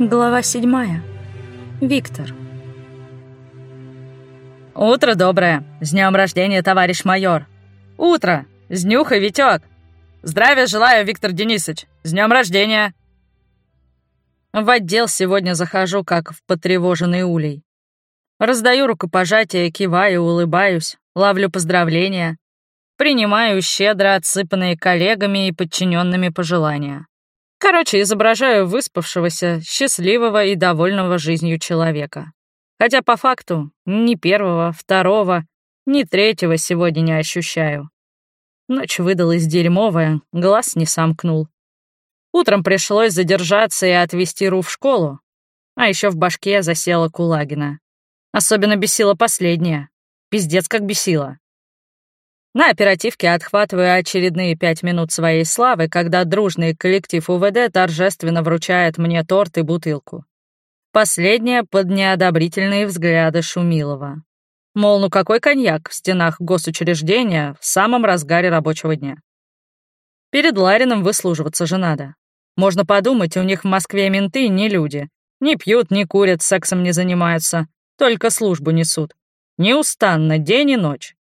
Глава седьмая. Виктор. «Утро доброе! С днем рождения, товарищ майор! Утро! С днюха, Витёк! Здравия желаю, Виктор Денисович! С днем рождения!» В отдел сегодня захожу, как в потревоженный улей. Раздаю рукопожатия, киваю, улыбаюсь, ловлю поздравления, принимаю щедро отсыпанные коллегами и подчиненными пожелания. Короче, изображаю выспавшегося, счастливого и довольного жизнью человека. Хотя по факту ни первого, второго, ни третьего сегодня не ощущаю. Ночь выдалась дерьмовая, глаз не сомкнул. Утром пришлось задержаться и отвезти Ру в школу, а еще в башке засела Кулагина. Особенно бесила последняя. Пиздец, как бесила. На оперативке отхватываю очередные пять минут своей славы, когда дружный коллектив УВД торжественно вручает мне торт и бутылку. Последняя под неодобрительные взгляды Шумилова. Мол, ну какой коньяк в стенах госучреждения в самом разгаре рабочего дня? Перед Ларином выслуживаться же надо. Можно подумать, у них в Москве менты не люди. Не пьют, не курят, сексом не занимаются, только службу несут. Неустанно, день и ночь.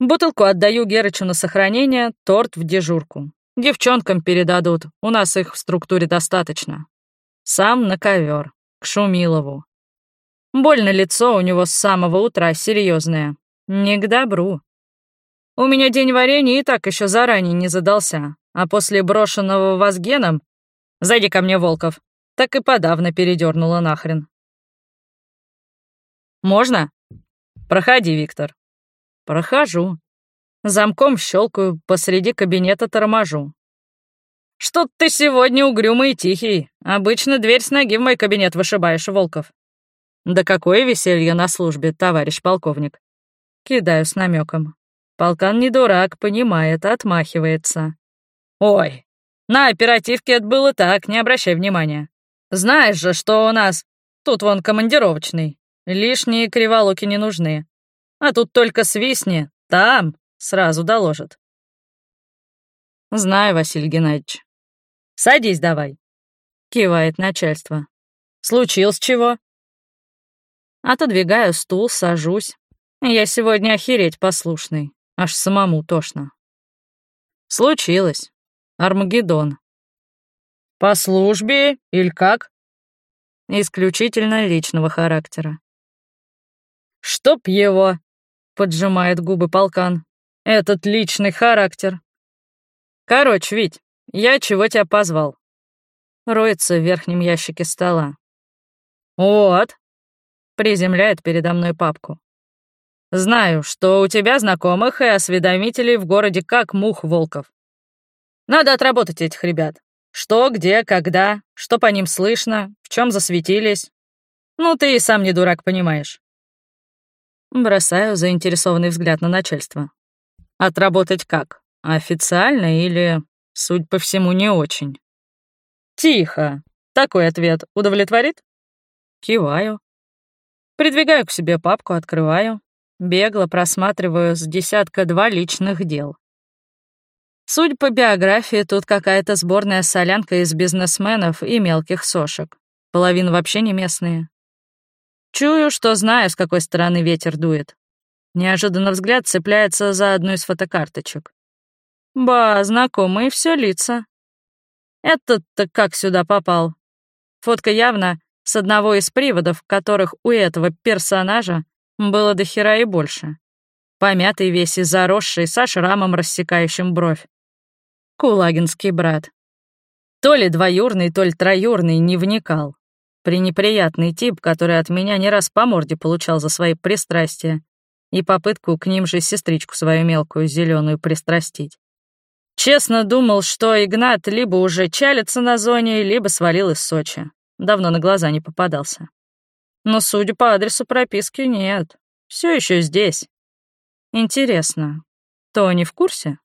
Бутылку отдаю Герычу на сохранение, торт в дежурку. Девчонкам передадут, у нас их в структуре достаточно. Сам на ковер, к Шумилову. Больно лицо у него с самого утра серьезное. Не к добру. У меня день варенья и так еще заранее не задался, а после брошенного Вазгеном «Зайди ко мне, Волков», так и подавно передернула нахрен. «Можно?» «Проходи, Виктор». Прохожу. Замком щелкаю, посреди кабинета торможу. «Что ты сегодня угрюмый и тихий? Обычно дверь с ноги в мой кабинет вышибаешь, Волков». «Да какое веселье на службе, товарищ полковник!» Кидаю с намеком. Полкан не дурак, понимает, отмахивается. «Ой, на оперативке это было так, не обращай внимания. Знаешь же, что у нас тут вон командировочный. Лишние криволоки не нужны. А тут только свистни, там сразу доложат. Знаю, Василий Геннадьевич. Садись давай. Кивает начальство. Случилось чего? Отодвигаю стул, сажусь. Я сегодня охереть послушный. Аж самому тошно. Случилось. Армагеддон. По службе или как? Исключительно личного характера. Чтоб его, поджимает губы полкан. Этот личный характер. Короче, Вить, я чего тебя позвал? Роется в верхнем ящике стола. Вот. Приземляет передо мной папку. Знаю, что у тебя знакомых и осведомителей в городе как мух волков. Надо отработать этих ребят. Что, где, когда, что по ним слышно, в чем засветились. Ну, ты и сам не дурак, понимаешь. Бросаю заинтересованный взгляд на начальство. Отработать как? Официально или, суть по всему, не очень? Тихо. Такой ответ удовлетворит? Киваю. Придвигаю к себе папку, открываю. Бегло просматриваю с десятка-два личных дел. Суть по биографии, тут какая-то сборная солянка из бизнесменов и мелких сошек. Половина вообще не местные. Чую, что знаю, с какой стороны ветер дует. Неожиданно взгляд цепляется за одну из фотокарточек. Ба, знакомые все лица. Этот-то как сюда попал? Фотка явно с одного из приводов, которых у этого персонажа было до хера и больше. Помятый весь и заросший, со шрамом, рассекающим бровь. Кулагинский брат. То ли двоюрный, то ли троюрный, не вникал. Пренеприятный тип, который от меня не раз по морде получал за свои пристрастия и попытку к ним же сестричку свою мелкую зеленую пристрастить. Честно думал, что Игнат либо уже чалится на зоне, либо свалил из Сочи. Давно на глаза не попадался. Но, судя по адресу прописки, нет. Все еще здесь. Интересно, то не в курсе?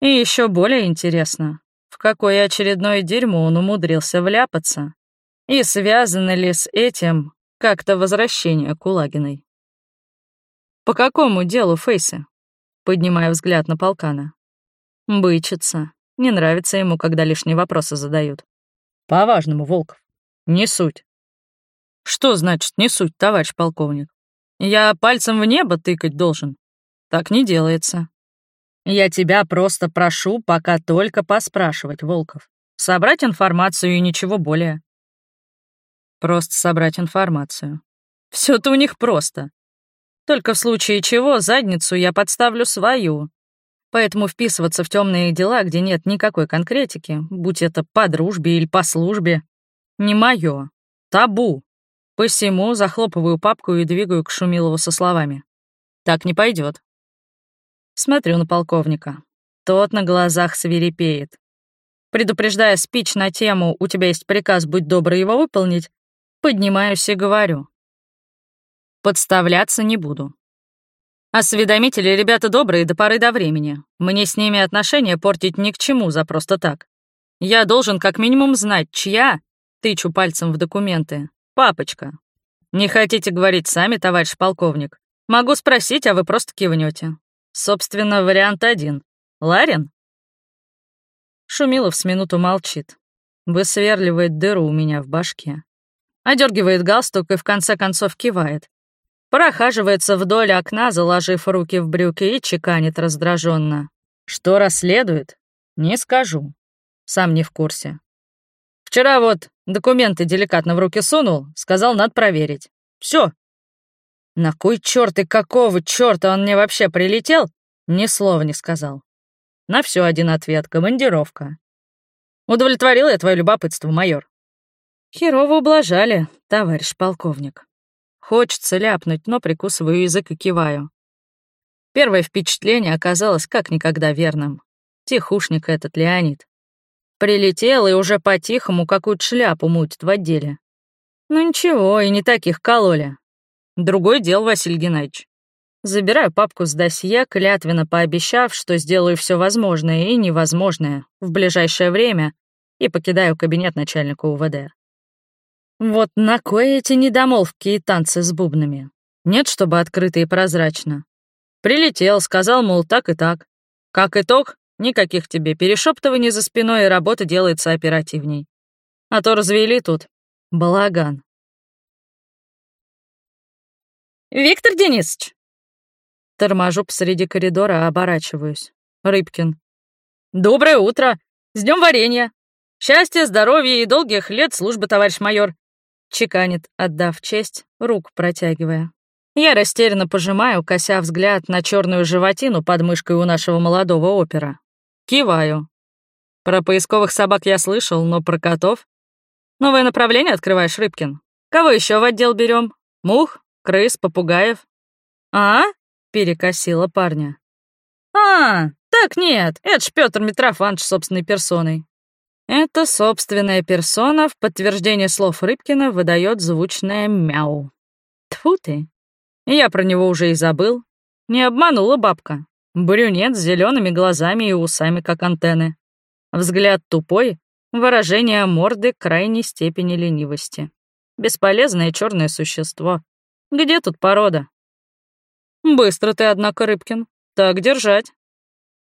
И еще более интересно, в какое очередное дерьмо он умудрился вляпаться, и связано ли с этим как-то возвращение Кулагиной? «По какому делу, Фейсы?» Поднимая взгляд на полкана. Бычится. Не нравится ему, когда лишние вопросы задают. По-важному, Волков. Не суть. Что значит не суть, товарищ полковник? Я пальцем в небо тыкать должен. Так не делается. Я тебя просто прошу пока только поспрашивать, Волков. Собрать информацию и ничего более. Просто собрать информацию. все это у них просто. Только в случае чего задницу я подставлю свою. Поэтому вписываться в темные дела, где нет никакой конкретики, будь это по дружбе или по службе, не мое. Табу. Посему захлопываю папку и двигаю к Шумилову со словами. Так не пойдет. Смотрю на полковника. Тот на глазах свирепеет. Предупреждая спич на тему «У тебя есть приказ, будь добрый его выполнить», поднимаюсь и говорю. Подставляться не буду. Осведомители — ребята добрые до поры до времени. Мне с ними отношения портить ни к чему за просто так. Я должен как минимум знать, чья, тычу пальцем в документы, папочка. Не хотите говорить сами, товарищ полковник? Могу спросить, а вы просто кивнете. Собственно, вариант один. Ларин? Шумилов с минуту молчит. Высверливает дыру у меня в башке. Одергивает галстук и в конце концов кивает. Прохаживается вдоль окна, заложив руки в брюки и чеканит раздраженно. Что расследует? Не скажу. Сам не в курсе. Вчера вот документы деликатно в руки сунул, сказал, надо проверить. Все. На кой черт и какого черта он мне вообще прилетел? Ни слова не сказал. На все один ответ — командировка. Удовлетворил я твое любопытство, майор. Херово ублажали, товарищ полковник. Хочется ляпнуть, но прикусываю язык и киваю. Первое впечатление оказалось как никогда верным. Тихушник этот Леонид. Прилетел и уже по-тихому какую-то шляпу мутит в отделе. Ну ничего, и не таких кололи. Другой дел, Василий Геннадьевич. Забираю папку с досье, клятвенно пообещав, что сделаю все возможное и невозможное в ближайшее время, и покидаю кабинет начальника УВД. Вот на кое эти недомолвки и танцы с бубнами? Нет, чтобы открыто и прозрачно. Прилетел, сказал, мол, так и так. Как итог, никаких тебе перешептываний за спиной, и работа делается оперативней. А то развели тут балаган. «Виктор Денисович!» Торможу посреди коридора, оборачиваюсь. Рыбкин. «Доброе утро! С днем варенья! Счастья, здоровья и долгих лет службы, товарищ майор!» Чеканит, отдав честь, рук протягивая. Я растерянно пожимаю, кося взгляд на черную животину под мышкой у нашего молодого опера. Киваю. Про поисковых собак я слышал, но про котов? Новое направление открываешь, Рыбкин? Кого еще в отдел берем? Мух, крыс, попугаев? А? Перекосила парня. А, так нет, это ж Петр Митрофанович собственной персоной. Эта собственная персона в подтверждение слов Рыбкина выдает звучное мяу. Тфу ты. Я про него уже и забыл. Не обманула бабка. Брюнет с зелеными глазами и усами, как антенны. Взгляд тупой, выражение морды крайней степени ленивости. Бесполезное черное существо. Где тут порода? Быстро ты, однако, Рыбкин. Так держать.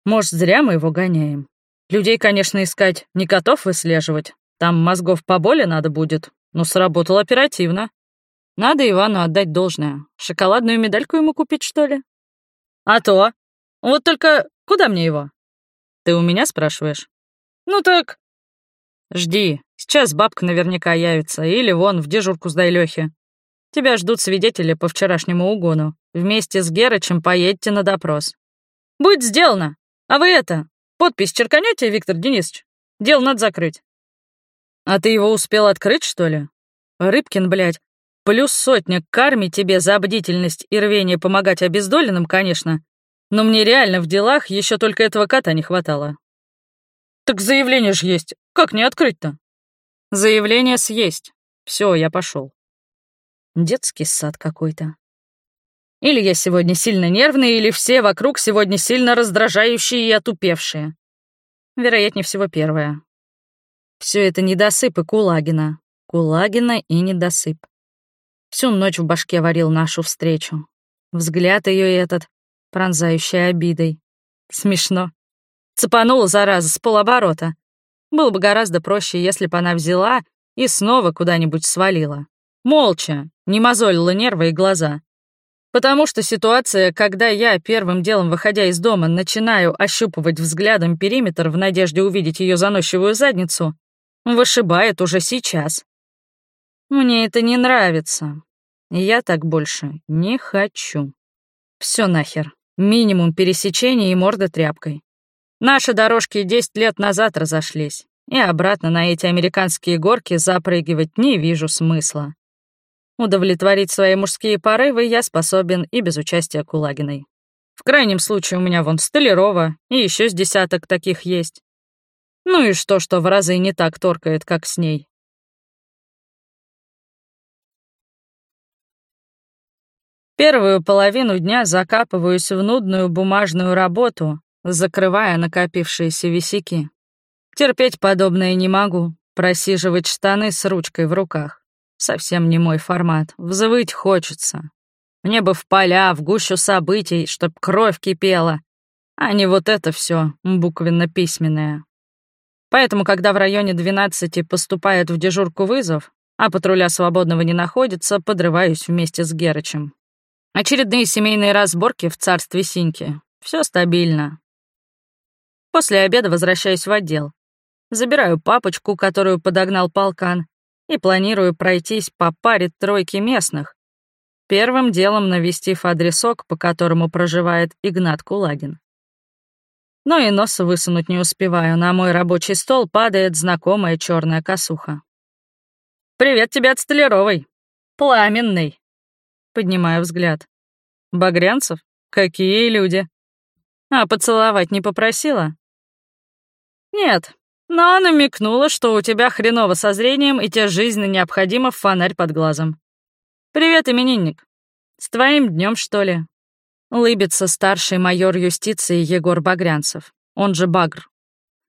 Может, зря мы его гоняем. Людей, конечно, искать, не котов выслеживать. Там мозгов поболе надо будет, но сработал оперативно. Надо Ивану отдать должное. Шоколадную медальку ему купить, что ли? А то. Вот только куда мне его? Ты у меня спрашиваешь? Ну так... Жди. Сейчас бабка наверняка явится. Или вон, в дежурку сдай Лёхе. Тебя ждут свидетели по вчерашнему угону. Вместе с Герычем поедете на допрос. Будет сделано. А вы это, Подпись черканете, Виктор Денисович? Дело надо закрыть. А ты его успел открыть, что ли? Рыбкин, блядь, плюс сотня к тебе за бдительность и рвение помогать обездоленным, конечно, но мне реально в делах еще только этого кота не хватало. Так заявление же есть. Как не открыть-то? Заявление съесть. Все, я пошел. Детский сад какой-то. Или я сегодня сильно нервный, или все вокруг сегодня сильно раздражающие и отупевшие. Вероятнее всего, первое. Все это недосыпы Кулагина. Кулагина и недосып. Всю ночь в башке варил нашу встречу. Взгляд ее этот, пронзающий обидой. Смешно. Цепанула, зараза, с полоборота. Было бы гораздо проще, если бы она взяла и снова куда-нибудь свалила. Молча, не мозолила нервы и глаза. Потому что ситуация, когда я, первым делом выходя из дома, начинаю ощупывать взглядом периметр в надежде увидеть ее заносчивую задницу, вышибает уже сейчас. Мне это не нравится. Я так больше не хочу. Все нахер. Минимум пересечения и морда тряпкой. Наши дорожки 10 лет назад разошлись, и обратно на эти американские горки запрыгивать не вижу смысла. Удовлетворить свои мужские порывы я способен и без участия Кулагиной. В крайнем случае у меня вон Столярова, и еще с десяток таких есть. Ну и что, что в разы не так торкает, как с ней. Первую половину дня закапываюсь в нудную бумажную работу, закрывая накопившиеся висяки. Терпеть подобное не могу, просиживать штаны с ручкой в руках. Совсем не мой формат, взвыть хочется. Мне бы в поля, в гущу событий, чтоб кровь кипела, а не вот это все буквенно-письменное. Поэтому, когда в районе 12 поступает в дежурку вызов, а патруля свободного не находится, подрываюсь вместе с Герычем. Очередные семейные разборки в царстве Синьки. Все стабильно. После обеда возвращаюсь в отдел. Забираю папочку, которую подогнал полкан, и планирую пройтись по паре тройки местных. Первым делом навестив адресок, по которому проживает Игнат Кулагин. Но и носа высунуть не успеваю. На мой рабочий стол падает знакомая черная косуха. «Привет тебе от Столяровой. Пламенный. Поднимаю взгляд. Багрянцев? Какие люди? А поцеловать не попросила? Нет, но намекнула, что у тебя хреново со зрением и тебе жизненно необходимо фонарь под глазом. Привет, именинник. С твоим днем что ли? Лыбится старший майор юстиции Егор Багрянцев, он же Багр.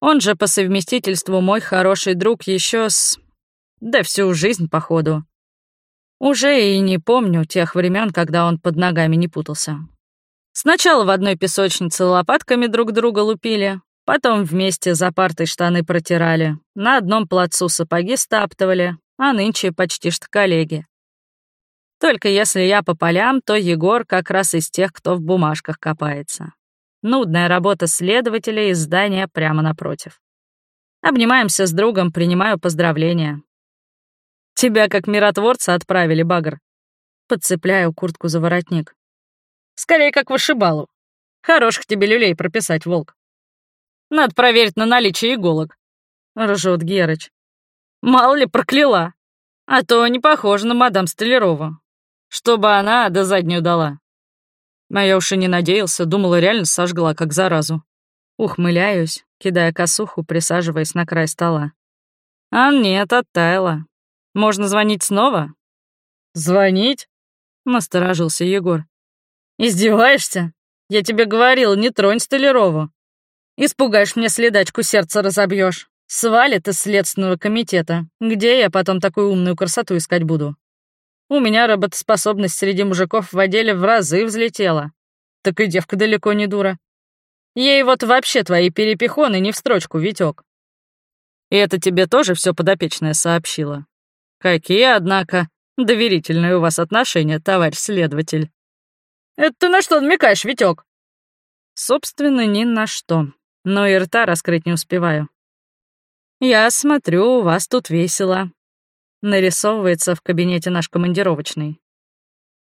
Он же по совместительству мой хороший друг еще с... Да всю жизнь, походу. Уже и не помню тех времен, когда он под ногами не путался. Сначала в одной песочнице лопатками друг друга лупили, потом вместе за партой штаны протирали, на одном плацу сапоги стаптывали, а нынче почти что коллеги. Только если я по полям, то Егор как раз из тех, кто в бумажках копается. Нудная работа следователя из здания прямо напротив. Обнимаемся с другом, принимаю поздравления. Тебя как миротворца отправили, багр. Подцепляю куртку за воротник. Скорее, как вышибалу. Хороших тебе люлей прописать, волк. Надо проверить на наличие иголок. Ржет Герыч. Мало ли прокляла. А то не похоже на мадам Столярову. Чтобы она до заднюю дала. А я уж и не надеялся, думала, реально сожгла, как заразу. Ухмыляюсь, кидая косуху, присаживаясь на край стола. А нет, оттаяла. Можно звонить снова?» «Звонить?» — насторожился Егор. «Издеваешься? Я тебе говорил, не тронь Столярову. Испугаешь мне следачку, сердце разобьешь. Свалит из следственного комитета. Где я потом такую умную красоту искать буду? У меня работоспособность среди мужиков в отделе в разы взлетела. Так и девка далеко не дура. Ей вот вообще твои перепихоны не в строчку, Витёк. И это тебе тоже все подопечное сообщила? Какие, однако, доверительные у вас отношения, товарищ следователь. Это ты на что намекаешь, Витёк? Собственно, ни на что. Но и рта раскрыть не успеваю. Я смотрю, у вас тут весело. Нарисовывается в кабинете наш командировочный.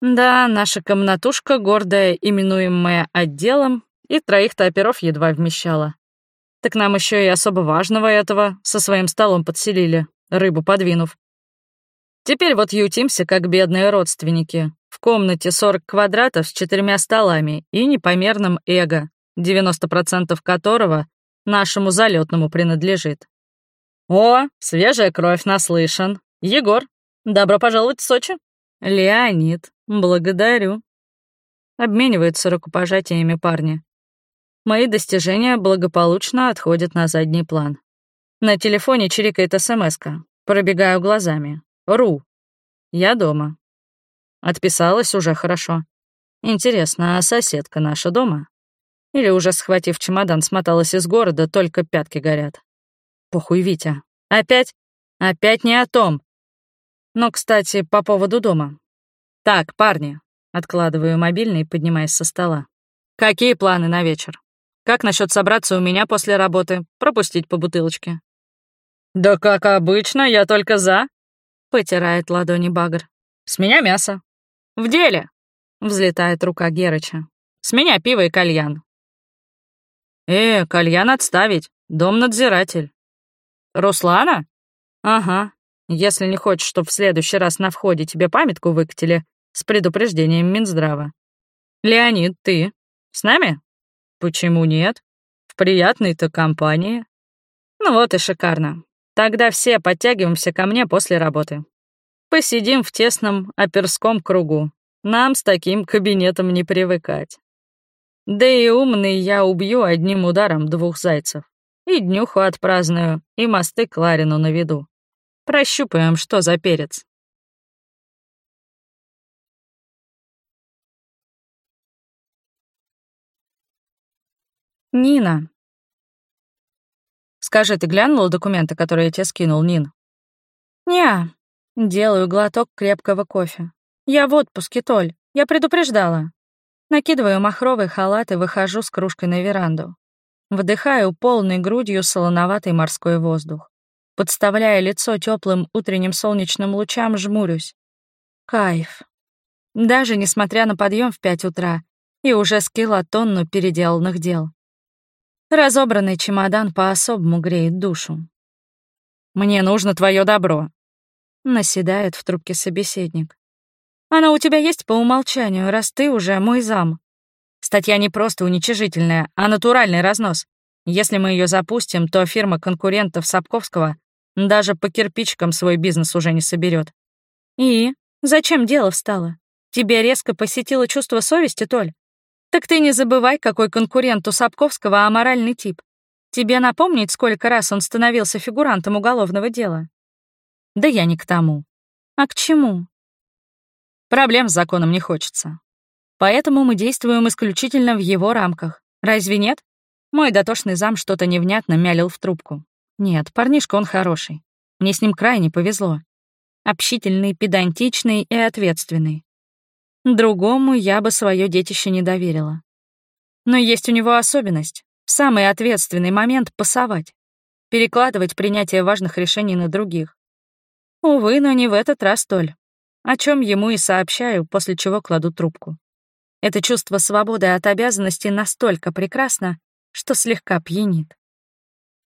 Да, наша комнатушка, гордая, именуемая отделом, и троих-то едва вмещала. Так нам еще и особо важного этого со своим столом подселили, рыбу подвинув. Теперь вот ютимся, как бедные родственники. В комнате 40 квадратов с четырьмя столами и непомерным эго, 90% которого нашему залетному принадлежит. О, свежая кровь наслышан. Егор, добро пожаловать в Сочи. Леонид, благодарю. Обмениваются рукопожатиями парни. Мои достижения благополучно отходят на задний план. На телефоне чирикает смс -ка. Пробегаю глазами. Ру. Я дома. Отписалась уже хорошо. Интересно, а соседка наша дома? Или уже схватив чемодан, смоталась из города, только пятки горят? похуй, Витя. Опять? Опять не о том. Но, кстати, по поводу дома. Так, парни, откладываю мобильный, поднимаясь со стола. Какие планы на вечер? Как насчет собраться у меня после работы, пропустить по бутылочке? Да как обычно, я только за, потирает ладони багр. С меня мясо. В деле, взлетает рука Герыча. С меня пиво и кальян. Э, кальян отставить, дом надзиратель. Руслана? Ага. Если не хочешь, чтобы в следующий раз на входе тебе памятку выкатили с предупреждением Минздрава. Леонид, ты с нами? Почему нет? В приятной-то компании. Ну вот и шикарно. Тогда все подтягиваемся ко мне после работы. Посидим в тесном оперском кругу. Нам с таким кабинетом не привыкать. Да и умный я убью одним ударом двух зайцев. И днюху отпраздную, и мосты Кларину наведу. Прощупаем, что за перец. Нина. Скажи, ты глянула документы, которые я тебе скинул, Нин? Не. Делаю глоток крепкого кофе. Я в отпуске, Толь. Я предупреждала. Накидываю махровый халат и выхожу с кружкой на веранду. Вдыхаю полной грудью солоноватый морской воздух. Подставляя лицо теплым утренним солнечным лучам, жмурюсь. Кайф. Даже несмотря на подъем в пять утра и уже с килотонну переделанных дел. Разобранный чемодан по-особому греет душу. «Мне нужно твое добро», — наседает в трубке собеседник. «Оно у тебя есть по умолчанию, раз ты уже мой зам». Статья не просто уничижительная, а натуральный разнос. Если мы ее запустим, то фирма конкурентов Сапковского даже по кирпичкам свой бизнес уже не соберет. И зачем дело встало? Тебе резко посетило чувство совести, Толь? Так ты не забывай, какой конкурент у Сапковского аморальный тип. Тебе напомнить, сколько раз он становился фигурантом уголовного дела? Да я не к тому. А к чему? Проблем с законом не хочется. Поэтому мы действуем исключительно в его рамках. Разве нет? Мой дотошный зам что-то невнятно мялил в трубку. Нет, парнишка он хороший. Мне с ним крайне повезло. Общительный, педантичный и ответственный. Другому я бы свое детище не доверила. Но есть у него особенность — в самый ответственный момент пасовать, перекладывать принятие важных решений на других. Увы, но не в этот раз, Толь. О чем ему и сообщаю, после чего кладу трубку. Это чувство свободы от обязанностей настолько прекрасно, что слегка пьянит.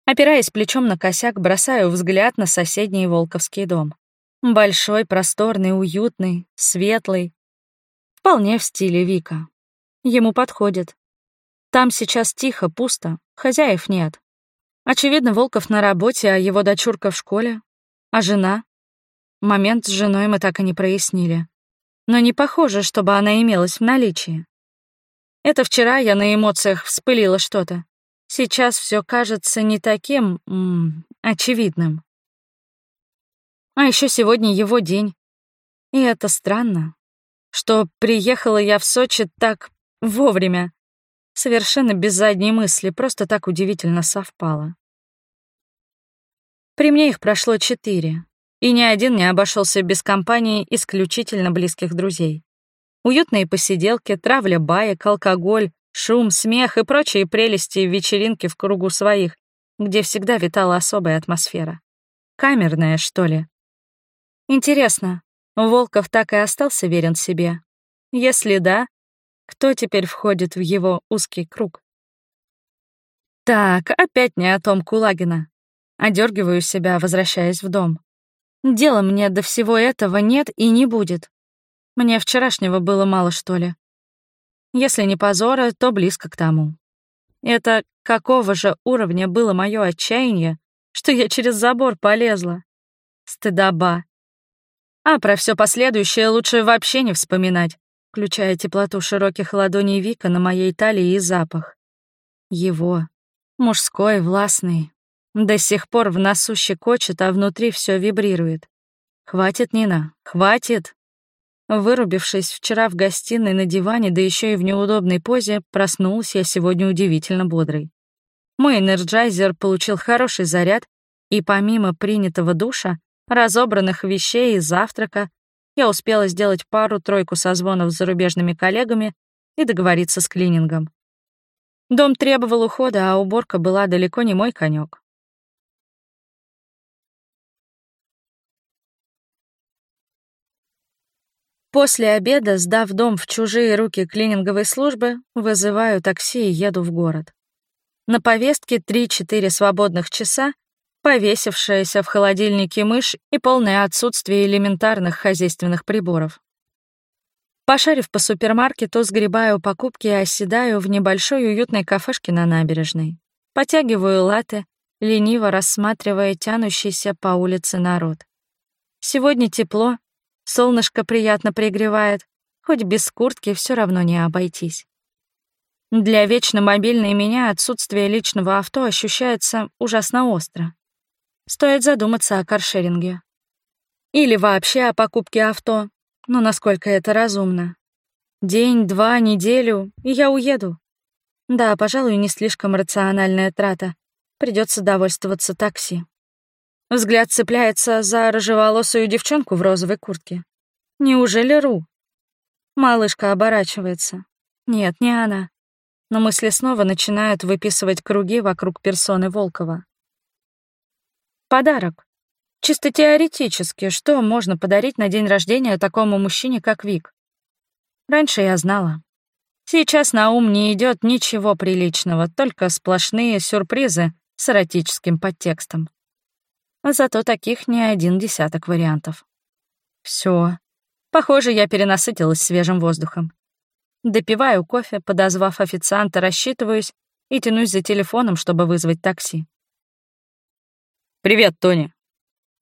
Опираясь плечом на косяк, бросаю взгляд на соседний Волковский дом. Большой, просторный, уютный, светлый. Вполне в стиле Вика. Ему подходит. Там сейчас тихо, пусто, хозяев нет. Очевидно, Волков на работе, а его дочурка в школе. А жена? Момент с женой мы так и не прояснили. Но не похоже, чтобы она имелась в наличии. Это вчера я на эмоциях вспылила что-то. Сейчас все кажется не таким м, очевидным. А еще сегодня его день. И это странно, что приехала я в Сочи так вовремя. Совершенно без задней мысли, просто так удивительно совпало. При мне их прошло четыре, и ни один не обошелся без компании исключительно близких друзей. Уютные посиделки, травля баек, алкоголь, Шум, смех и прочие прелести вечеринки в кругу своих, где всегда витала особая атмосфера. Камерная, что ли? Интересно, Волков так и остался верен себе? Если да, кто теперь входит в его узкий круг? Так, опять не о том Кулагина. Одергиваю себя, возвращаясь в дом. Дела мне до всего этого нет и не будет. Мне вчерашнего было мало, что ли. Если не позора, то близко к тому. Это какого же уровня было мое отчаяние, что я через забор полезла? Стыдоба. А про все последующее лучше вообще не вспоминать, включая теплоту широких ладоней Вика на моей талии и запах. Его. Мужской, властный. До сих пор в носу щекочет, а внутри все вибрирует. Хватит, Нина, хватит. Вырубившись вчера в гостиной на диване, да еще и в неудобной позе, проснулась я сегодня удивительно бодрой. Мой энерджайзер получил хороший заряд, И помимо принятого душа, разобранных вещей и завтрака, я успела сделать пару-тройку созвонов с зарубежными коллегами и договориться с клинингом. Дом требовал ухода, а уборка была далеко не мой конек. После обеда, сдав дом в чужие руки клининговой службы, вызываю такси и еду в город. На повестке 3-4 свободных часа, повесившаяся в холодильнике мышь и полное отсутствие элементарных хозяйственных приборов. Пошарив по супермаркету, сгребаю покупки и оседаю в небольшой уютной кафешке на набережной. Потягиваю латы, лениво рассматривая тянущийся по улице народ. Сегодня тепло, Солнышко приятно пригревает, хоть без куртки все равно не обойтись. Для вечно мобильной меня отсутствие личного авто ощущается ужасно остро. Стоит задуматься о каршеринге. Или вообще о покупке авто, но насколько это разумно. День, два, неделю, и я уеду. Да, пожалуй, не слишком рациональная трата. Придется довольствоваться такси. Взгляд цепляется за рыжеволосую девчонку в розовой куртке. Неужели Ру? Малышка оборачивается. Нет, не она. Но мысли снова начинают выписывать круги вокруг персоны Волкова. Подарок. Чисто теоретически, что можно подарить на день рождения такому мужчине, как Вик? Раньше я знала. Сейчас на ум не идет ничего приличного, только сплошные сюрпризы с эротическим подтекстом. Зато таких не один десяток вариантов. Все. Похоже, я перенасытилась свежим воздухом. Допиваю кофе, подозвав официанта, рассчитываюсь и тянусь за телефоном, чтобы вызвать такси. «Привет, Тони».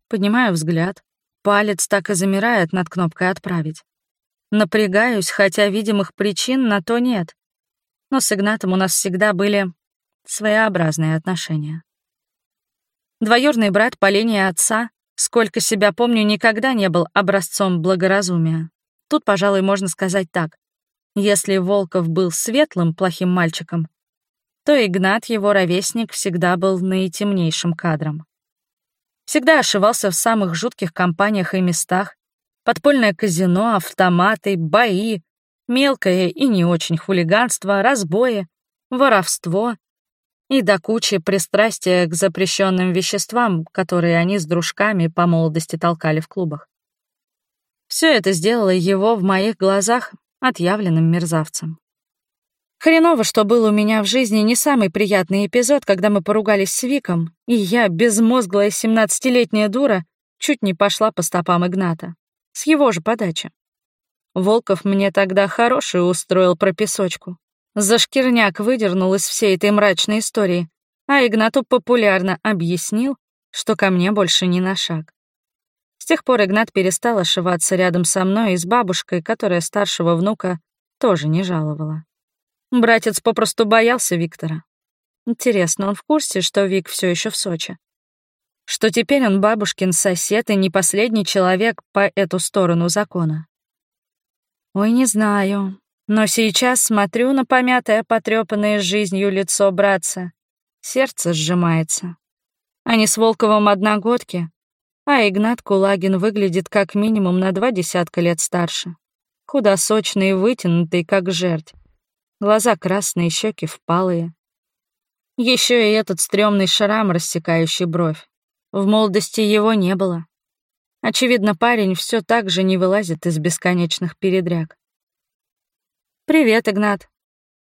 Поднимаю взгляд. Палец так и замирает над кнопкой «Отправить». Напрягаюсь, хотя видимых причин на то нет. Но с Игнатом у нас всегда были своеобразные отношения. Двоюрный брат по линии отца, сколько себя помню, никогда не был образцом благоразумия. Тут, пожалуй, можно сказать так. Если Волков был светлым, плохим мальчиком, то Игнат, его ровесник, всегда был наитемнейшим кадром. Всегда ошивался в самых жутких компаниях и местах. Подпольное казино, автоматы, бои, мелкое и не очень хулиганство, разбои, воровство, и до кучи пристрастия к запрещенным веществам, которые они с дружками по молодости толкали в клубах. Все это сделало его в моих глазах отъявленным мерзавцем. Хреново, что был у меня в жизни не самый приятный эпизод, когда мы поругались с Виком, и я, безмозглая семнадцатилетняя дура, чуть не пошла по стопам Игната. С его же подачи. Волков мне тогда хорошую устроил прописочку. Зашкирняк выдернул из всей этой мрачной истории, а Игнату популярно объяснил, что ко мне больше не на шаг. С тех пор Игнат перестал ошиваться рядом со мной и с бабушкой, которая старшего внука тоже не жаловала. Братец попросту боялся Виктора. Интересно, он в курсе, что Вик все еще в Сочи? Что теперь он бабушкин сосед и не последний человек по эту сторону закона? Ой, не знаю. Но сейчас смотрю на помятое, потрепанное жизнью лицо братца. Сердце сжимается. Они с Волковым одногодки, а Игнат Кулагин выглядит как минимум на два десятка лет старше. Худосочный и вытянутый, как жерть. Глаза красные, щеки впалые. Еще и этот стрёмный шрам, рассекающий бровь. В молодости его не было. Очевидно, парень все так же не вылазит из бесконечных передряг. «Привет, Игнат».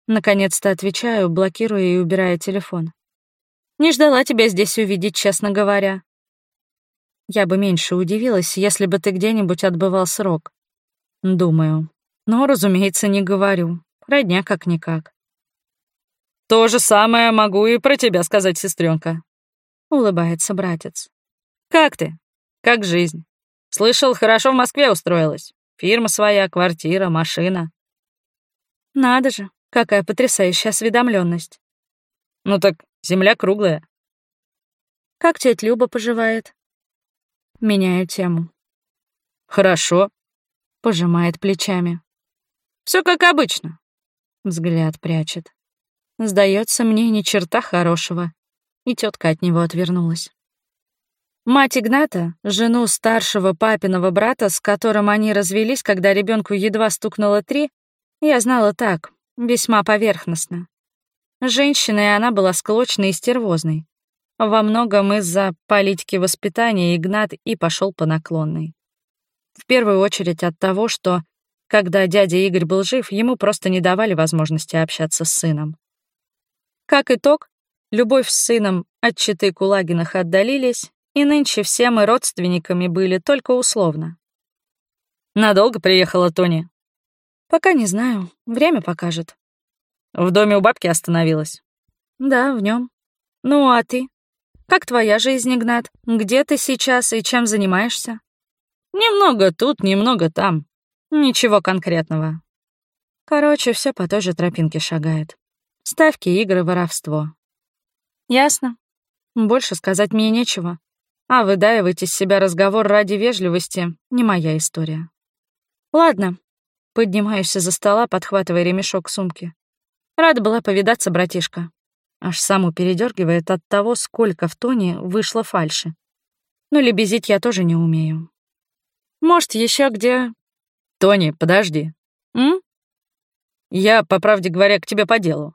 Наконец-то отвечаю, блокируя и убирая телефон. «Не ждала тебя здесь увидеть, честно говоря». Я бы меньше удивилась, если бы ты где-нибудь отбывал срок. Думаю. Но, разумеется, не говорю. Родня как-никак. «То же самое могу и про тебя сказать, сестренка. улыбается братец. «Как ты? Как жизнь? Слышал, хорошо в Москве устроилась. Фирма своя, квартира, машина. Надо же, какая потрясающая осведомленность. Ну так земля круглая. Как тетя Люба поживает? Меняю тему. Хорошо. Пожимает плечами. Все как обычно. Взгляд прячет. Сдается мне ни черта хорошего. И тетка от него отвернулась. Мать Игната, жену старшего папиного брата, с которым они развелись, когда ребенку едва стукнуло три, я знала так, весьма поверхностно. Женщиной она была склочной и стервозной. Во многом из-за политики воспитания Игнат и пошел по наклонной. В первую очередь от того, что, когда дядя Игорь был жив, ему просто не давали возможности общаться с сыном. Как итог, любовь с сыном от читы Кулагинах отдалились, и нынче все мы родственниками были только условно. Надолго приехала Тони? Пока не знаю, время покажет. В доме у бабки остановилась? Да, в нем. Ну, а ты? Как твоя жизнь, Игнат? Где ты сейчас и чем занимаешься? Немного тут, немного там. Ничего конкретного. Короче, все по той же тропинке шагает. Ставки, игры, воровство. Ясно. Больше сказать мне нечего. А выдаивать из себя разговор ради вежливости — не моя история. Ладно. Поднимаюсь из-за стола, подхватывая ремешок сумки. Рада была повидаться, братишка. Аж саму передергивает от того, сколько в тоне вышло фальши. Но лебезить я тоже не умею. Может, еще где... Тони, подожди. М? Я, по правде говоря, к тебе по делу.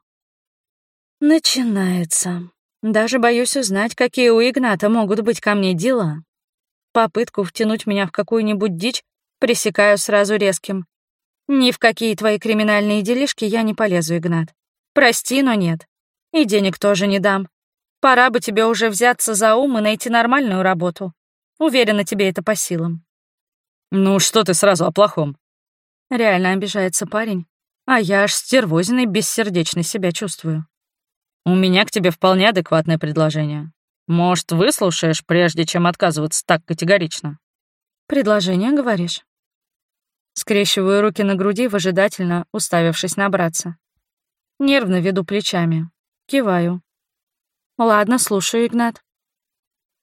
Начинается. Даже боюсь узнать, какие у Игната могут быть ко мне дела. Попытку втянуть меня в какую-нибудь дичь пресекаю сразу резким. Ни в какие твои криминальные делишки я не полезу, Игнат. Прости, но нет. И денег тоже не дам. Пора бы тебе уже взяться за ум и найти нормальную работу. Уверена, тебе это по силам. Ну, что ты сразу о плохом? Реально обижается парень. А я аж стервозиной бессердечной себя чувствую. У меня к тебе вполне адекватное предложение. Может, выслушаешь, прежде чем отказываться так категорично? Предложение, говоришь? Скрещиваю руки на груди, выжидательно уставившись на братца. Нервно веду плечами. Киваю. Ладно, слушаю, Игнат.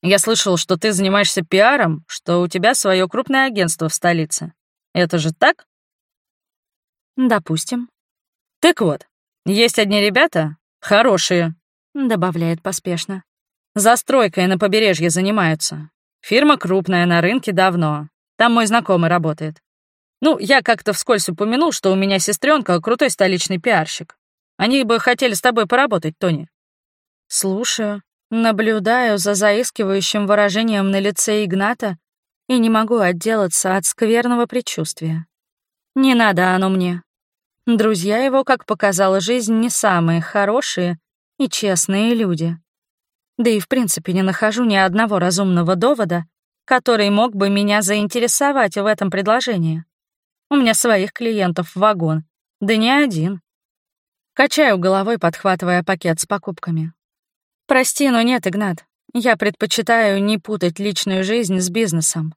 Я слышал, что ты занимаешься пиаром, что у тебя свое крупное агентство в столице. Это же так? Допустим. Так вот, есть одни ребята, «Хорошие», — добавляет поспешно. «Застройкой на побережье занимаются. Фирма крупная, на рынке давно. Там мой знакомый работает. Ну, я как-то вскользь упомянул, что у меня сестренка крутой столичный пиарщик. Они бы хотели с тобой поработать, Тони». Слушаю, наблюдаю за заискивающим выражением на лице Игната и не могу отделаться от скверного предчувствия. Не надо оно мне. Друзья его, как показала жизнь, не самые хорошие и честные люди. Да и в принципе не нахожу ни одного разумного довода, который мог бы меня заинтересовать в этом предложении. У меня своих клиентов в вагон, да не один. Качаю головой, подхватывая пакет с покупками. Прости, но нет, Игнат. Я предпочитаю не путать личную жизнь с бизнесом.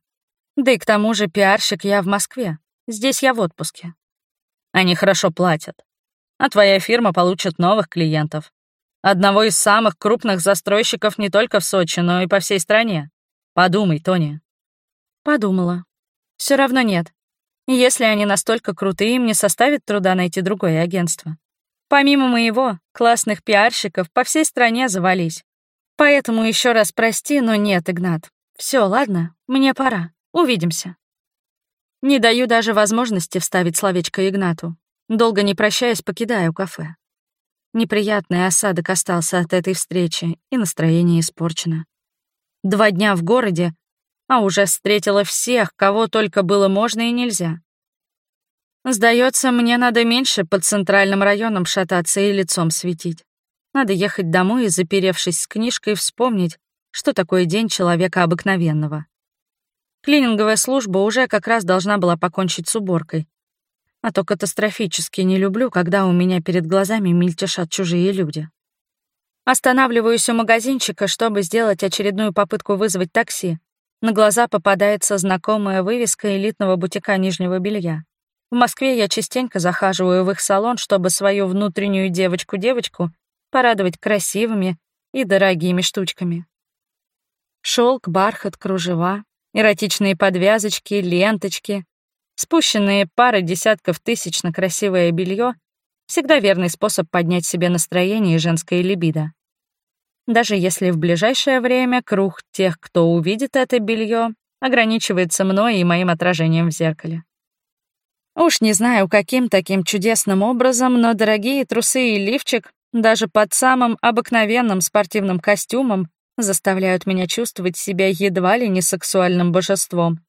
Да и к тому же пиарщик я в Москве. Здесь я в отпуске. Они хорошо платят. А твоя фирма получит новых клиентов. Одного из самых крупных застройщиков не только в Сочи, но и по всей стране. Подумай, Тони. Подумала. Все равно нет. Если они настолько крутые, им не составит труда найти другое агентство. Помимо моего, классных пиарщиков по всей стране завались. Поэтому еще раз прости, но нет, Игнат. Все, ладно, мне пора. Увидимся. Не даю даже возможности вставить словечко Игнату. Долго не прощаясь, покидаю кафе. Неприятный осадок остался от этой встречи, и настроение испорчено. Два дня в городе, а уже встретила всех, кого только было можно и нельзя. Сдается, мне надо меньше под центральным районом шататься и лицом светить. Надо ехать домой и, заперевшись с книжкой, вспомнить, что такое день человека обыкновенного. Клининговая служба уже как раз должна была покончить с уборкой. А то катастрофически не люблю, когда у меня перед глазами мельтешат чужие люди. Останавливаюсь у магазинчика, чтобы сделать очередную попытку вызвать такси. На глаза попадается знакомая вывеска элитного бутика нижнего белья. В Москве я частенько захаживаю в их салон, чтобы свою внутреннюю девочку-девочку порадовать красивыми и дорогими штучками. Шелк, бархат, кружева, эротичные подвязочки, ленточки, спущенные пары десятков тысяч на красивое белье — всегда верный способ поднять себе настроение и женское либидо. Даже если в ближайшее время круг тех, кто увидит это белье, ограничивается мной и моим отражением в зеркале. Уж не знаю, каким таким чудесным образом, но дорогие трусы и лифчик даже под самым обыкновенным спортивным костюмом заставляют меня чувствовать себя едва ли не сексуальным божеством.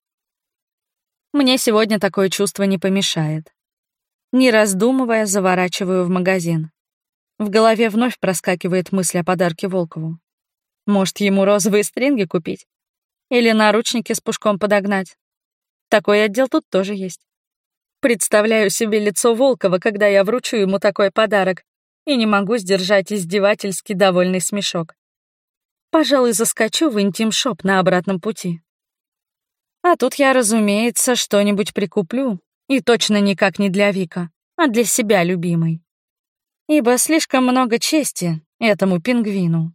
Мне сегодня такое чувство не помешает. Не раздумывая, заворачиваю в магазин. В голове вновь проскакивает мысль о подарке Волкову. Может, ему розовые стринги купить? Или наручники с пушком подогнать? Такой отдел тут тоже есть. Представляю себе лицо Волкова, когда я вручу ему такой подарок, и не могу сдержать издевательски довольный смешок. Пожалуй, заскочу в интим-шоп на обратном пути. А тут я, разумеется, что-нибудь прикуплю, и точно никак не для Вика, а для себя любимой. Ибо слишком много чести этому пингвину.